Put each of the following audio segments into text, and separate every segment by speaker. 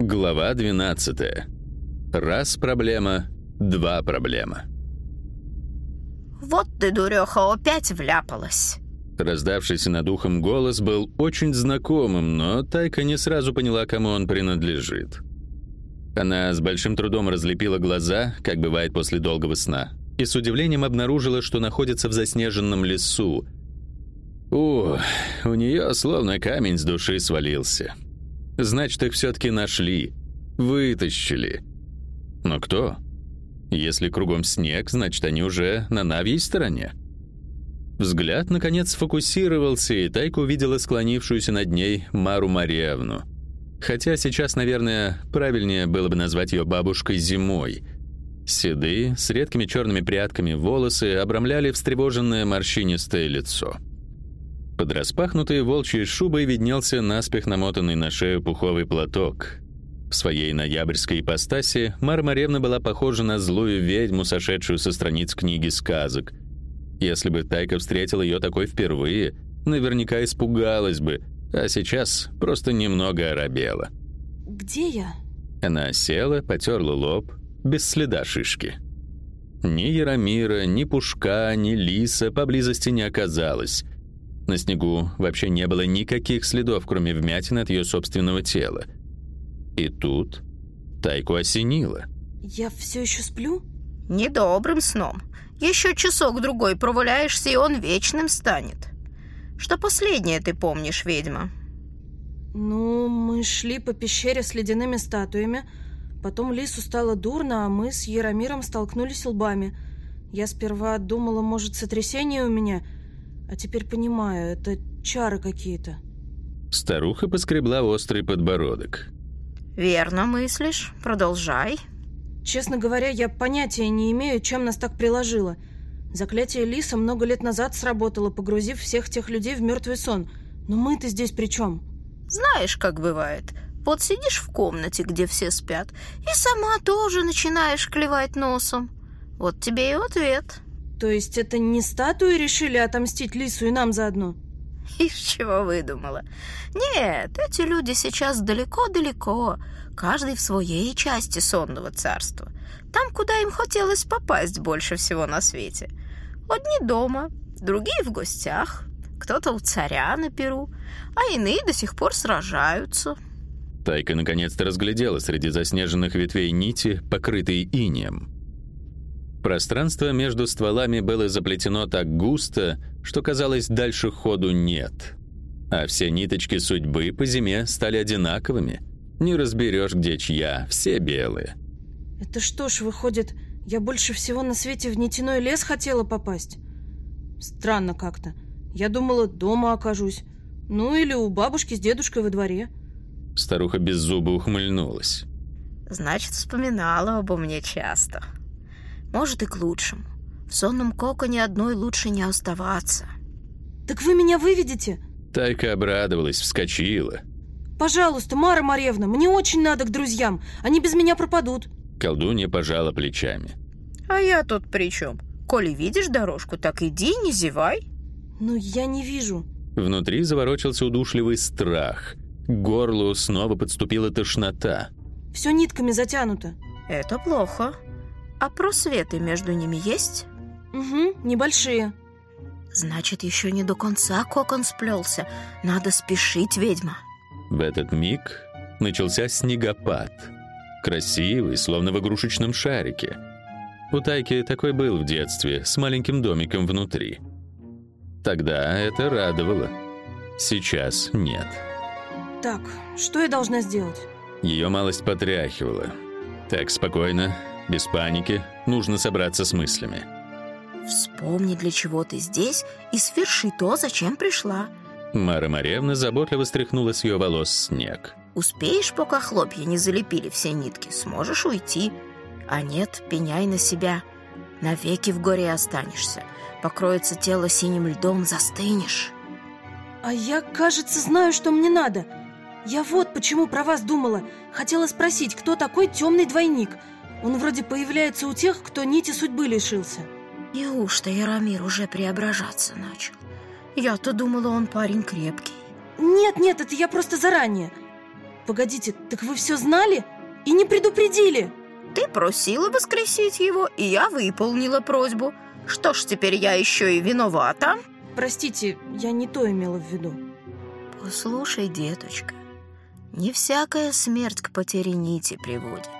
Speaker 1: Глава 12. Раз проблема, два проблема.
Speaker 2: Вот ты, дуреха, опять вляпалась.
Speaker 1: Раздавшийся над ухом голос был очень знакомым, но Тайка не сразу поняла, кому он принадлежит. Она с большим трудом разлепила глаза, как бывает после долгого сна, и с удивлением обнаружила, что находится в заснеженном лесу. О, у нее словно камень с души свалился. Значит, их все-таки нашли, вытащили. Но кто? Если кругом снег, значит, они уже на Навьей стороне. Взгляд, наконец, сфокусировался, и Тайка увидела склонившуюся над ней Мару Марьевну. Хотя сейчас, наверное, правильнее было бы назвать ее бабушкой Зимой. Седые, с редкими черными прядками волосы обрамляли встревоженное морщинистое лицо. Под распахнутой волчьей шубой виднелся наспех намотанный на шею пуховый платок. В своей ноябрьской ипостаси Мара Марьевна была похожа на злую ведьму, сошедшую со страниц книги сказок — если бы Тайка встретила ее такой впервые, наверняка испугалась бы, а сейчас просто немного оробела.
Speaker 3: «Где я?»
Speaker 1: Она села, потерла лоб, без следа шишки. Ни Яромира, ни Пушка, ни Лиса поблизости не оказалось. На снегу вообще не было никаких следов, кроме вмятин от ее собственного тела. И тут Тайку осенило.
Speaker 3: «Я все еще сплю?»
Speaker 2: Недобрым сном. Еще часок-другой проваляешься, и он вечным станет. Что последнее ты помнишь, ведьма?
Speaker 3: Ну, мы шли по пещере с ледяными статуями. Потом Лису стало дурно, а мы с Яромиром столкнулись лбами. Я сперва думала, может, сотрясение у меня, а теперь понимаю, это чары какие-то.
Speaker 1: Старуха поскребла острый подбородок.
Speaker 2: Верно мыслишь. Продолжай.
Speaker 3: Честно говоря, я понятия не имею, чем нас так приложило. Заклятие Лиса много лет назад сработало, погрузив всех тех людей в мертвый сон. Но мы-то здесь при чем?
Speaker 2: Знаешь, как бывает. Вот сидишь в комнате, где все спят, и сама тоже начинаешь клевать носом. Вот тебе и ответ.
Speaker 3: То есть это не статуи решили отомстить Лису и нам заодно?
Speaker 2: Из чего выдумала? Нет, эти люди сейчас далеко-далеко, каждый в своей части сонного царства. Там, куда им хотелось попасть больше всего на свете. Одни дома, другие в гостях, кто-то у царя на Перу, а иные до сих пор сражаются.
Speaker 1: Тайка наконец-то разглядела среди заснеженных ветвей нити, покрытые инеем. Пространство между стволами было заплетено так густо, что казалось, дальше ходу нет. А все ниточки судьбы по зиме стали одинаковыми. Не разберешь, где чья, все белые.
Speaker 3: Это что ж, выходит, я больше всего на свете в нитяной лес хотела попасть? Странно как-то. Я думала, дома окажусь. Ну или у бабушки с дедушкой во дворе.
Speaker 1: Старуха без зуба ухмыльнулась.
Speaker 2: Значит, вспоминала обо мне часто. Может, и к лучшему. В сонном коконе одной лучше не оставаться.
Speaker 3: Так вы меня выведете?
Speaker 1: Тайка обрадовалась, вскочила.
Speaker 3: Пожалуйста, Мара Марьевна, мне очень надо к друзьям. Они без меня пропадут.
Speaker 1: Колдунья пожала плечами.
Speaker 2: А я тут при чем? Коли видишь дорожку, так иди, не зевай.
Speaker 3: Ну, я не вижу.
Speaker 1: Внутри заворочился удушливый страх. К горлу снова подступила тошнота.
Speaker 3: Все нитками затянуто.
Speaker 2: Это плохо. А просветы между ними есть?
Speaker 3: Угу, небольшие.
Speaker 2: Значит, еще не до конца кокон сплелся. Надо спешить, ведьма.
Speaker 1: В этот миг начался снегопад. Красивый, словно в игрушечном шарике. У Тайки такой был в детстве, с маленьким домиком внутри. Тогда это радовало. Сейчас нет.
Speaker 3: Так, что я должна сделать?
Speaker 1: Ее малость потряхивала. Так, спокойно, без паники, нужно собраться с мыслями.
Speaker 2: Вспомни, для чего ты здесь, и сверши то, зачем пришла.
Speaker 1: Мара Маревна заботливо стряхнула с ее волос снег.
Speaker 2: Успеешь, пока хлопья не залепили все нитки, сможешь уйти. А нет, пеняй на себя. Навеки в горе останешься. Покроется тело синим льдом, застынешь.
Speaker 3: А я, кажется, знаю, что мне надо. Я вот почему про вас думала. Хотела спросить, кто такой темный двойник – он вроде появляется у тех, кто нити судьбы лишился.
Speaker 2: Неужто Яромир уже преображаться начал? Я-то думала, он парень крепкий.
Speaker 3: Нет, нет, это я просто заранее. Погодите, так вы все знали и не предупредили?
Speaker 2: Ты просила воскресить его, и я выполнила просьбу. Что ж, теперь я еще и виновата?
Speaker 3: Простите, я не то имела в виду.
Speaker 2: Послушай, деточка, не всякая смерть к потере нити приводит.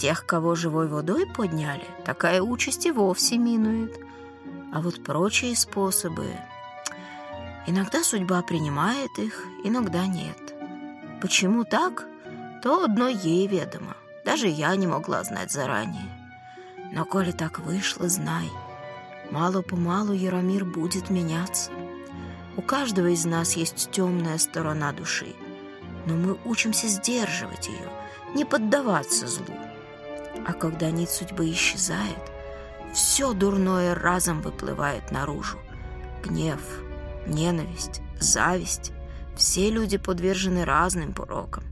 Speaker 2: Тех, кого живой водой подняли, такая участь и вовсе минует. А вот прочие способы... Иногда судьба принимает их, иногда нет. Почему так, то одно ей ведомо. Даже я не могла знать заранее. Но коли так вышло, знай, мало-помалу Яромир будет меняться. У каждого из нас есть темная сторона души, но мы учимся сдерживать ее, не поддаваться злу. А когда нить судьбы исчезает, все дурное разом выплывает наружу. Гнев, ненависть, зависть. Все люди подвержены разным порокам.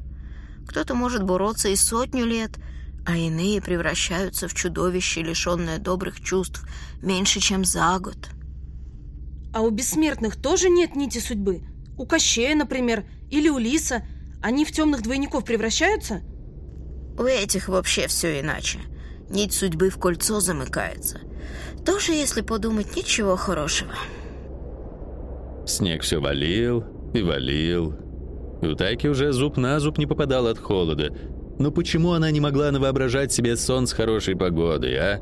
Speaker 2: Кто-то может бороться и сотню лет, а иные превращаются в чудовище, лишенное добрых чувств, меньше, чем за год.
Speaker 3: А у бессмертных тоже нет нити судьбы? У Кощея, например, или у Лиса? Они в темных двойников превращаются?
Speaker 2: У этих вообще все иначе. Нить судьбы в кольцо замыкается. Тоже, если подумать, ничего хорошего.
Speaker 1: Снег все валил и валил. У Тайки уже зуб на зуб не попадал от холода. Но почему она не могла навоображать себе сон с хорошей погодой, а?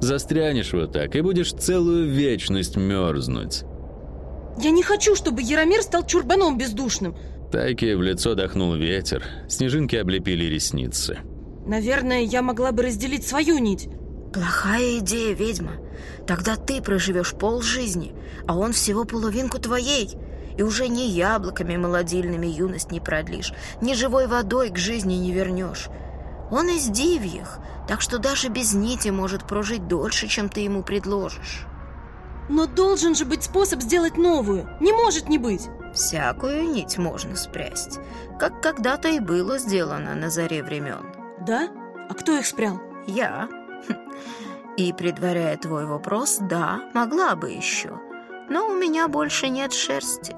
Speaker 1: Застрянешь вот так и будешь целую вечность мерзнуть.
Speaker 3: Я не хочу, чтобы Яромир стал чурбаном бездушным.
Speaker 1: Тайке в лицо дохнул ветер, снежинки облепили ресницы.
Speaker 3: Наверное, я могла бы разделить свою нить.
Speaker 2: Плохая идея, ведьма. Тогда ты проживешь пол жизни, а он всего половинку твоей. И уже ни яблоками молодильными юность не продлишь, ни живой водой к жизни не вернешь. Он из дивьих, так что даже без нити может прожить дольше, чем ты ему предложишь.
Speaker 3: Но должен же быть способ сделать новую. Не может не быть.
Speaker 2: Всякую нить можно спрясть, как когда-то и было сделано на заре времен.
Speaker 3: Да? А кто их спрял?
Speaker 2: Я. И, предваряя твой вопрос, да, могла бы еще. Но у меня больше нет шерсти.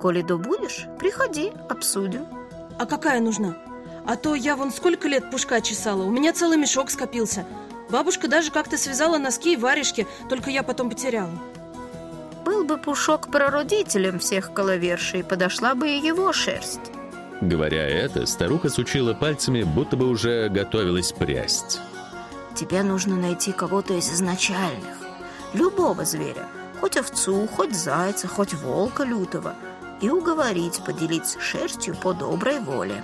Speaker 2: Коли добудешь, приходи, обсудим.
Speaker 3: А какая нужна? А то я вон сколько лет пушка чесала, у меня целый мешок скопился. Бабушка даже как-то связала носки и варежки, только я потом потеряла.
Speaker 2: Был бы пушок прародителем всех коловершей, подошла бы и его шерсть.
Speaker 1: Говоря это, старуха сучила пальцами, будто бы уже готовилась прясть.
Speaker 2: Тебе нужно найти кого-то из изначальных. Любого зверя. Хоть овцу, хоть зайца, хоть волка лютого. И уговорить поделиться шерстью по доброй воле.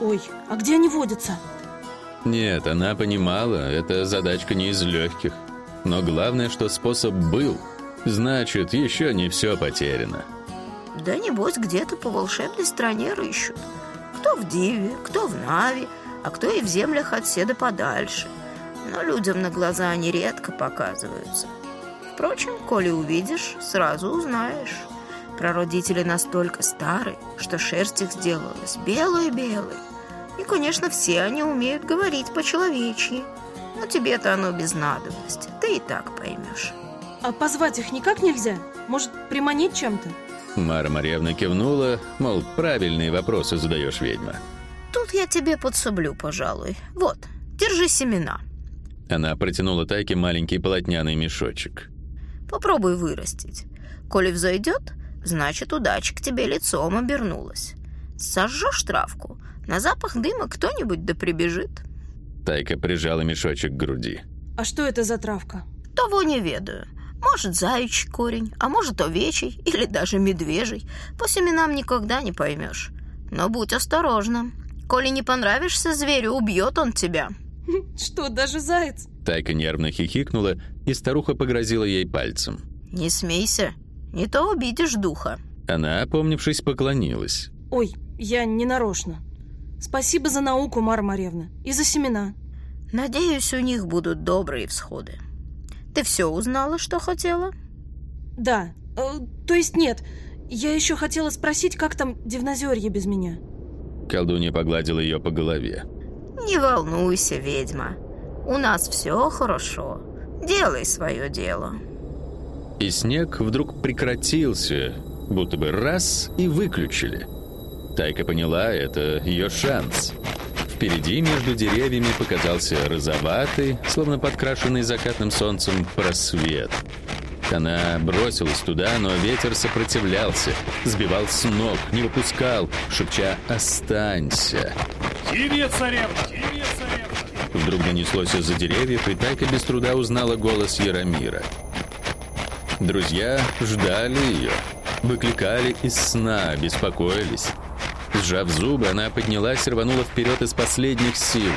Speaker 3: Ой, а где они водятся?
Speaker 1: Нет, она понимала, эта задачка не из легких. Но главное, что способ был. Значит, еще не все потеряно.
Speaker 2: Да небось где-то по волшебной стране рыщут. Кто в Диве, кто в Нави, а кто и в землях от седа подальше. Но людям на глаза они редко показываются. Впрочем, коли увидишь, сразу узнаешь. Прародители настолько стары, что шерсть их сделалась белой-белой. И, конечно, все они умеют говорить по-человечьи. Но тебе-то оно без надобности, ты и так поймешь.
Speaker 3: А позвать их никак нельзя? Может, приманить чем-то?
Speaker 1: Мара Марьевна кивнула, мол, правильные вопросы задаешь, ведьма.
Speaker 2: Тут я тебе подсоблю, пожалуй. Вот, держи семена.
Speaker 1: Она протянула Тайке маленький полотняный мешочек.
Speaker 2: Попробуй вырастить. Коли взойдет, значит, удача к тебе лицом обернулась. Сожжешь травку, на запах дыма кто-нибудь да прибежит.
Speaker 1: Тайка прижала мешочек к груди.
Speaker 3: А что это за травка?
Speaker 2: Того не ведаю. Может, заячий корень, а может, овечий или даже медвежий. По семенам никогда не поймешь. Но будь осторожна. Коли не понравишься зверю, убьет он тебя.
Speaker 3: Что, даже заяц?
Speaker 1: Тайка нервно хихикнула, и старуха погрозила ей пальцем.
Speaker 2: Не смейся, не то обидишь духа.
Speaker 1: Она, опомнившись, поклонилась.
Speaker 3: Ой, я не нарочно. Спасибо за науку, Мара Марьевна, и за семена.
Speaker 2: Надеюсь, у них будут добрые всходы. Ты все узнала, что хотела?
Speaker 3: Да, э, то есть нет. Я еще хотела спросить, как там Дивнозерье без меня.
Speaker 1: Колдунья погладила ее по голове.
Speaker 2: Не волнуйся, ведьма. У нас все хорошо. Делай свое дело.
Speaker 1: И снег вдруг прекратился, будто бы раз и выключили. Тайка поняла, это ее шанс. Впереди между деревьями показался розоватый, словно подкрашенный закатным солнцем, просвет. Она бросилась туда, но ветер сопротивлялся, сбивал с ног, не выпускал, шепча «Останься!».
Speaker 4: «Тебе, царевна! Тебе, царевна!»
Speaker 1: Вдруг донеслось из-за деревьев, и Тайка без труда узнала голос Яромира. Друзья ждали ее, выкликали из сна, беспокоились. Сжав зубы, она поднялась и рванула вперед из последних сил.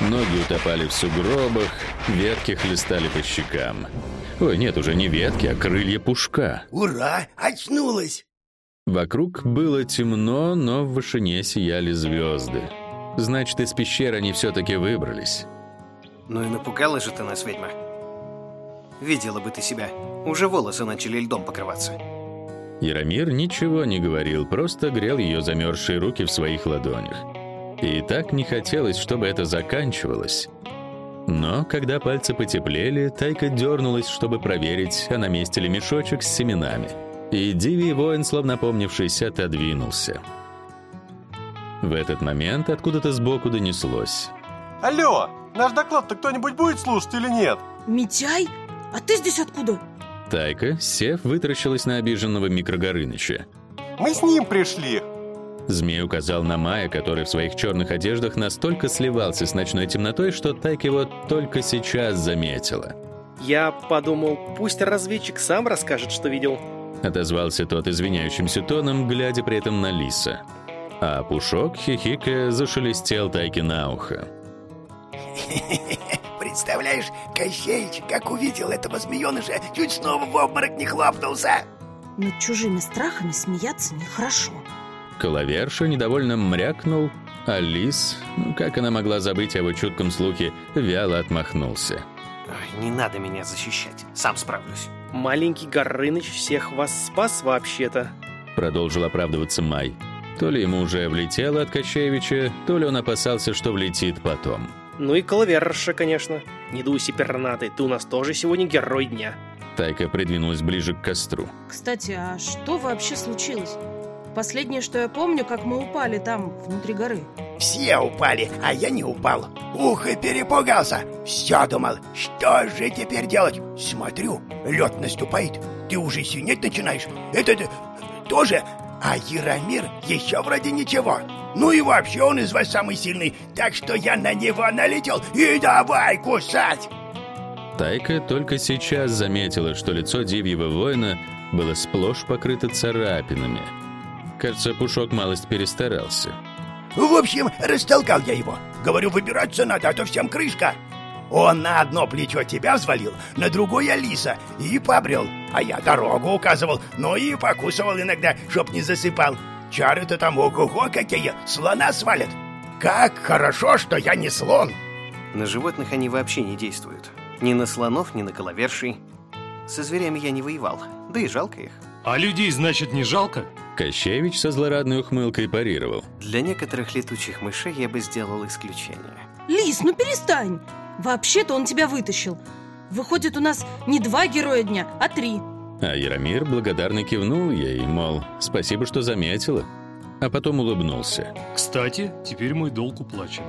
Speaker 1: Ноги утопали в сугробах, ветки хлестали по щекам. Ой, нет, уже не ветки, а крылья пушка.
Speaker 5: Ура! Очнулась!
Speaker 1: Вокруг было темно, но в вышине сияли звезды. Значит, из пещеры они все-таки выбрались.
Speaker 6: Ну и напугала же ты нас, ведьма. Видела бы ты себя. Уже волосы начали льдом покрываться.
Speaker 1: Яромир ничего не говорил, просто грел ее замерзшие руки в своих ладонях. И так не хотелось, чтобы это заканчивалось. Но когда пальцы потеплели, Тайка дернулась, чтобы проверить, а на месте ли мешочек с семенами. И Диви воин, словно помнившись, отодвинулся. В этот момент откуда-то сбоку донеслось.
Speaker 4: Алло, наш доклад-то кто-нибудь будет слушать или нет?
Speaker 3: Митяй? А ты здесь откуда?
Speaker 1: Тайка, сев, вытаращилась на обиженного микрогорыныча.
Speaker 4: Мы с ним пришли.
Speaker 1: Змей указал на Мая, который в своих черных одеждах настолько сливался с ночной темнотой, что Тайка его только сейчас заметила.
Speaker 7: Я подумал, пусть разведчик сам расскажет, что видел.
Speaker 1: Отозвался тот извиняющимся тоном, глядя при этом на Лиса. А Пушок, хихикая, зашелестел Тайке на ухо.
Speaker 5: Представляешь, Кощеич, как увидел этого змееныша, чуть снова в обморок не хлопнулся.
Speaker 3: Над чужими страхами смеяться нехорошо.
Speaker 1: Коловерша недовольно мрякнул, а Лис, ну как она могла забыть о его чутком слухе, вяло отмахнулся.
Speaker 6: Ой, не надо меня защищать. Сам справлюсь.
Speaker 7: Маленький Горыныч всех вас спас вообще-то.
Speaker 1: Продолжил оправдываться Май. То ли ему уже влетело от Кощеевича, то ли он опасался, что влетит потом.
Speaker 7: Ну и Коловерша, конечно. Не дуйся, пернатый, ты у нас тоже сегодня герой дня.
Speaker 1: Тайка придвинулась ближе к костру.
Speaker 3: Кстати, а что вообще случилось? Последнее, что я помню, как мы упали там, внутри горы.
Speaker 5: Все упали, а я не упал. Ух, и перепугался. Все думал, что же теперь делать? Смотрю, лед наступает. Ты уже синеть начинаешь. Это э, тоже. А Яромир еще вроде ничего. Ну и вообще он из вас самый сильный, так что я на него налетел и давай кусать.
Speaker 1: Тайка только сейчас заметила, что лицо Дивьего воина было сплошь покрыто царапинами. Кажется, Пушок малость перестарался.
Speaker 5: В общем, растолкал я его. Говорю, выбираться надо, а то всем крышка. Он на одно плечо тебя взвалил, на другое Алиса, и побрел. А я дорогу указывал, но и покусывал иногда, чтоб не засыпал. Чары-то там ого-го какие, слона свалят. Как хорошо, что я не слон.
Speaker 6: На животных они вообще не действуют. Ни на слонов, ни на коловершей. Со зверями я не воевал, да и жалко их.
Speaker 4: А людей, значит, не жалко?
Speaker 1: Кощевич со злорадной ухмылкой парировал.
Speaker 6: Для некоторых летучих мышей я бы сделал исключение.
Speaker 3: Лис, ну перестань! Вообще-то он тебя вытащил. Выходит, у нас не два героя дня, а три.
Speaker 1: А Яромир благодарно кивнул ей, мол, спасибо, что заметила. А потом улыбнулся.
Speaker 4: Кстати, теперь мой долг уплачен.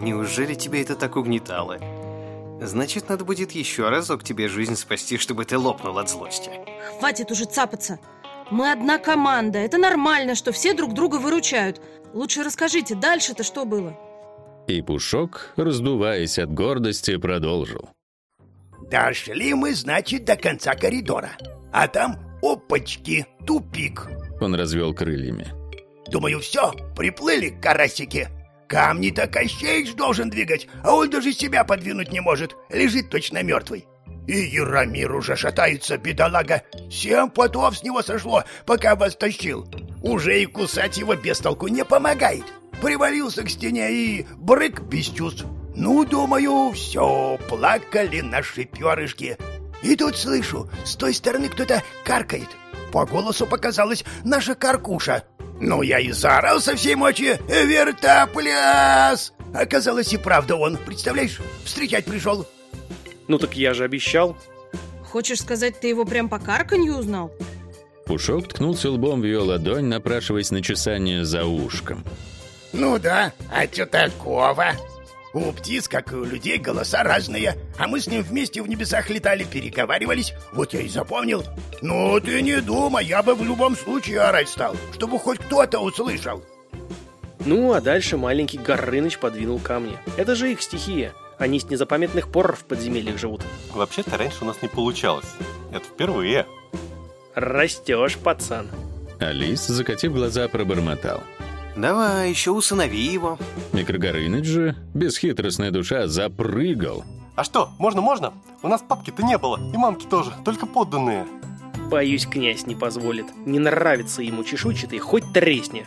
Speaker 6: Неужели тебя это так угнетало? Значит, надо будет еще разок тебе жизнь спасти, чтобы ты лопнул от злости.
Speaker 3: Хватит уже цапаться. Мы одна команда. Это нормально, что все друг друга выручают. Лучше расскажите, дальше-то что было?
Speaker 1: И Пушок, раздуваясь от гордости, продолжил.
Speaker 5: Дошли мы, значит, до конца коридора. А там, опачки, тупик.
Speaker 1: Он развел крыльями.
Speaker 5: Думаю, все, приплыли карасики. Камни-то Кощеич должен двигать, а он даже себя подвинуть не может. Лежит точно мертвый. И Яромир уже шатается, бедолага. Семь потов с него сошло, пока вас тащил. Уже и кусать его без толку не помогает. Привалился к стене и брык без чувств. Ну, думаю, все, плакали наши перышки. И тут слышу, с той стороны кто-то каркает. По голосу показалась наша каркуша. Ну, я и заорал со всей мочи «Вертопляс!» Оказалось, и правда он, представляешь, встречать пришел.
Speaker 7: Ну так я же обещал.
Speaker 3: Хочешь сказать, ты его прям по карканью узнал?
Speaker 1: Пушок ткнулся лбом в ее ладонь, напрашиваясь на чесание за ушком.
Speaker 5: Ну да, а что такого? У птиц, как и у людей, голоса разные, а мы с ним вместе в небесах летали, переговаривались, вот я и запомнил. Ну ты не думай, я бы в любом случае орать стал, чтобы хоть кто-то услышал.
Speaker 7: Ну, а дальше маленький Горыныч подвинул камни. Это же их стихия. Они с незапамятных пор в подземельях живут.
Speaker 8: Вообще-то раньше у нас не получалось. Это впервые.
Speaker 7: Растешь, пацан.
Speaker 1: Алис, закатив глаза, пробормотал.
Speaker 6: Давай, еще усынови его.
Speaker 1: Микрогорыныч же, бесхитростная душа, запрыгал.
Speaker 8: А что, можно, можно? У нас папки-то не было, и мамки тоже, только подданные.
Speaker 7: Боюсь, князь не позволит. Не нравится ему чешуйчатый, хоть тресни.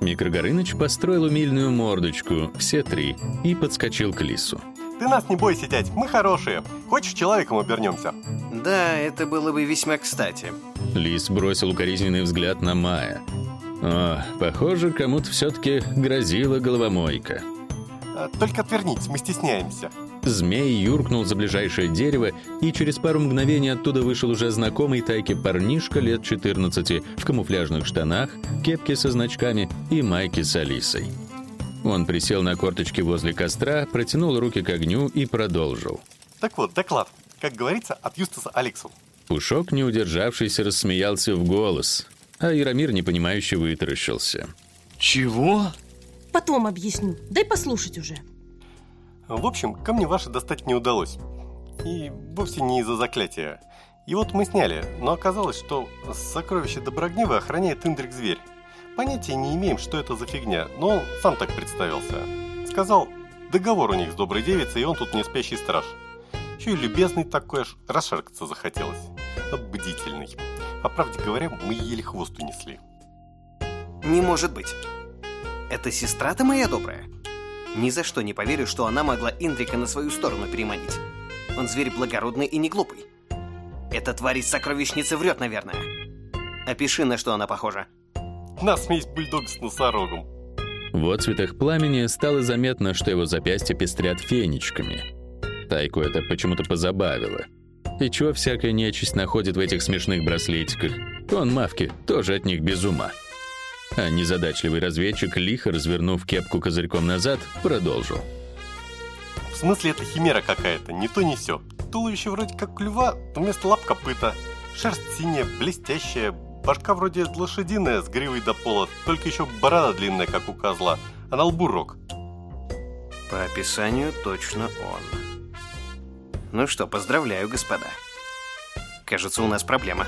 Speaker 1: Микрогорыныч построил умильную мордочку, все три, и подскочил к лису.
Speaker 8: Ты нас не бойся, дядь, мы хорошие. Хочешь, человеком обернемся?
Speaker 6: Да, это было бы весьма кстати.
Speaker 1: Лис бросил укоризненный взгляд на Мая. О, похоже, кому-то все-таки грозила головомойка.
Speaker 8: А, Только отвернитесь, мы стесняемся.
Speaker 1: Змей юркнул за ближайшее дерево, и через пару мгновений оттуда вышел уже знакомый Тайке парнишка лет 14 в камуфляжных штанах, кепке со значками и майке с Алисой. Он присел на корточки возле костра, протянул руки к огню и продолжил.
Speaker 8: Так вот, доклад. Как говорится, от Юстаса Алексу.
Speaker 1: Пушок, не удержавшийся, рассмеялся в голос, а Яромир непонимающе вытаращился.
Speaker 9: Чего?
Speaker 3: Потом объясню. Дай послушать уже.
Speaker 8: В общем, камни ваши достать не удалось. И вовсе не из-за заклятия. И вот мы сняли, но оказалось, что сокровище Доброгнева охраняет Индрик-зверь. Понятия не имеем, что это за фигня, но он сам так представился. Сказал, договор у них с доброй девицей, и он тут не спящий страж. Еще и любезный такой аж, расшаркаться захотелось. А Бдительный. По правде говоря, мы еле хвост унесли.
Speaker 6: Не может быть. Это сестра-то моя добрая? Ни за что не поверю, что она могла Индрика на свою сторону переманить. Он зверь благородный и не глупый. Эта тварь из сокровищницы врет, наверное. Опиши, на что она похожа.
Speaker 8: На смесь бульдог с носорогом.
Speaker 1: В отцветах пламени стало заметно, что его запястья пестрят фенечками. Тайку это почему-то позабавило. И чего всякая нечисть находит в этих смешных браслетиках? Он, Мавки, тоже от них без ума. А незадачливый разведчик, лихо развернув кепку козырьком назад, продолжил.
Speaker 8: В смысле, это химера какая-то, не то не сё. Туловище вроде как у льва, но вместо лап копыта. Шерсть синяя, блестящая, башка вроде лошадиная, с гривой до пола, только еще борода длинная, как у козла, а на лбу рог.
Speaker 6: По описанию точно он. Ну что, поздравляю, господа. Кажется, у нас проблема.